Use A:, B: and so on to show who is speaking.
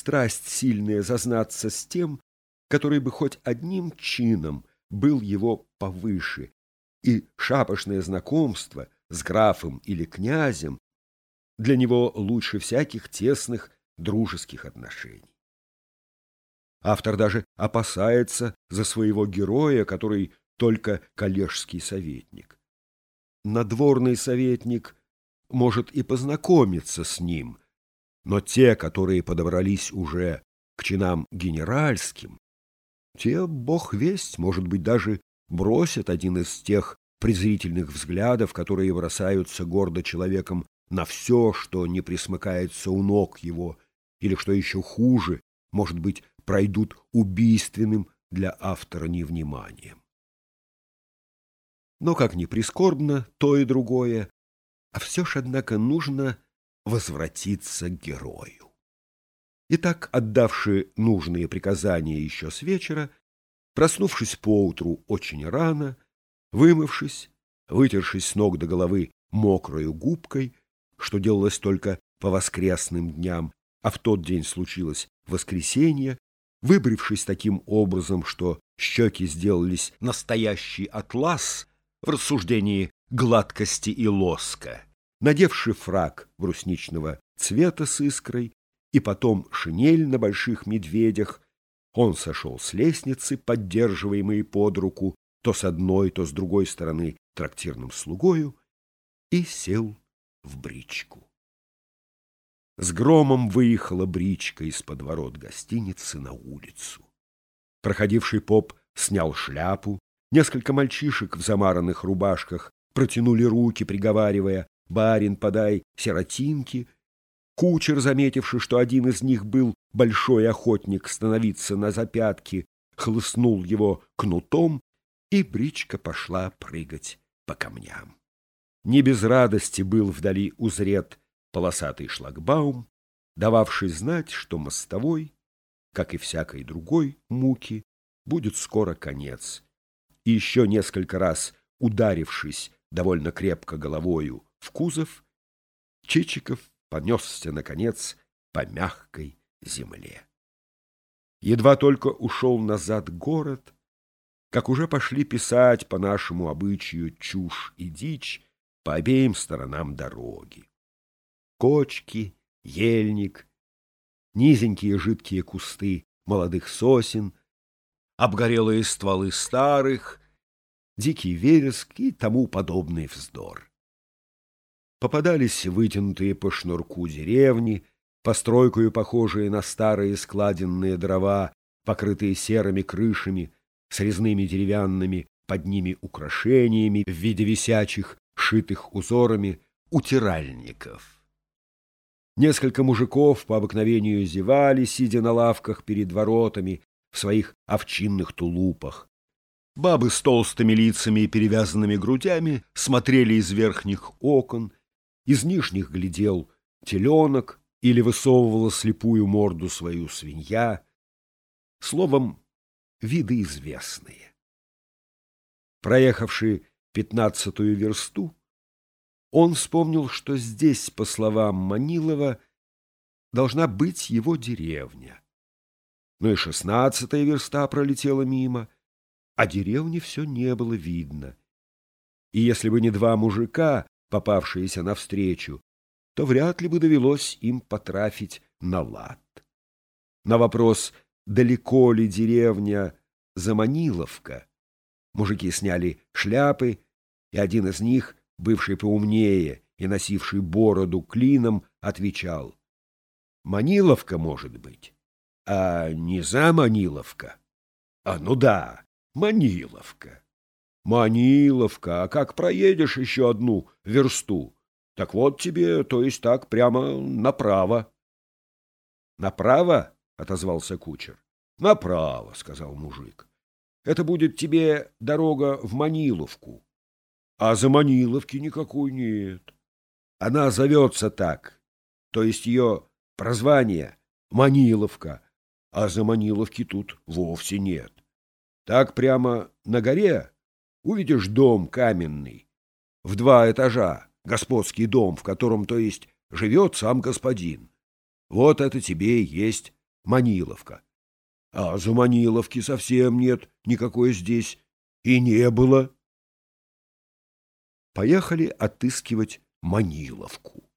A: страсть сильная зазнаться с тем, который бы хоть одним чином был его повыше, и шапошное знакомство с графом или князем для него лучше всяких тесных дружеских отношений. Автор даже опасается за своего героя, который только коллежский советник. Надворный советник может и познакомиться с ним, но те, которые подобрались уже к чинам генеральским, те, бог весть, может быть, даже бросят один из тех презрительных взглядов, которые бросаются гордо человеком на все, что не присмыкается у ног его, или, что еще хуже, может быть, пройдут убийственным для автора невниманием. Но, как ни прискорбно, то и другое, а все ж, однако, нужно возвратиться к герою. Итак, отдавши нужные приказания еще с вечера, проснувшись поутру очень рано, вымывшись, вытершись с ног до головы мокрою губкой, что делалось только по воскресным дням, а в тот день случилось воскресенье, выбрившись таким образом, что щеки сделались настоящий атлас в рассуждении гладкости и лоска, надевший фраг брусничного цвета с искрой и потом шинель на больших медведях, он сошел с лестницы, поддерживаемый под руку то с одной, то с другой стороны трактирным слугою, и сел в бричку. С громом выехала бричка из-под ворот гостиницы на улицу. Проходивший поп снял шляпу, несколько мальчишек в замаранных рубашках протянули руки, приговаривая «Барин, подай сиротинки». Кучер, заметивший, что один из них был большой охотник становиться на запятки, хлыстнул его кнутом, и бричка пошла прыгать по камням. Не без радости был вдали узрет полосатый шлагбаум, дававший знать, что мостовой, как и всякой другой муки, будет скоро конец. И еще несколько раз ударившись довольно крепко головою в кузов, Чичиков понесся, наконец, по мягкой земле. Едва только ушел назад город, как уже пошли писать по нашему обычаю чушь и дичь по обеим сторонам дороги. Кочки, ельник, низенькие жидкие кусты молодых сосен, обгорелые стволы старых, дикий вереск и тому подобный вздор. Попадались вытянутые по шнурку деревни, постройкою похожие на старые складенные дрова, покрытые серыми крышами, с резными деревянными под ними украшениями в виде висячих, шитых узорами, утиральников. Несколько мужиков по обыкновению зевали, сидя на лавках перед воротами в своих овчинных тулупах. Бабы с толстыми лицами и перевязанными грудями смотрели из верхних окон, из нижних глядел теленок или высовывала слепую морду свою свинья. Словом, виды известные. Проехавший пятнадцатую версту, он вспомнил, что здесь, по словам Манилова, должна быть его деревня. Ну и шестнадцатая верста пролетела мимо, а деревни все не было видно. И если бы не два мужика, попавшиеся навстречу, то вряд ли бы довелось им потрафить на лад. На вопрос далеко ли деревня Заманиловка. Мужики сняли шляпы, и один из них, бывший поумнее и носивший бороду клином, отвечал. Маниловка, может быть, а не Заманиловка. А ну да, Маниловка. Маниловка, а как проедешь еще одну версту? Так вот тебе, то есть так, прямо направо. Направо? — отозвался кучер. Направо, — сказал мужик. Это будет тебе дорога в Маниловку. А за Маниловки никакой нет. Она зовется так, то есть ее прозвание Маниловка, а за Маниловки тут вовсе нет. Так прямо на горе Увидишь дом каменный, в два этажа, господский дом, в котором, то есть, живет сам господин. Вот это тебе и есть Маниловка. А за Маниловки совсем нет никакой здесь и не было. Поехали отыскивать Маниловку.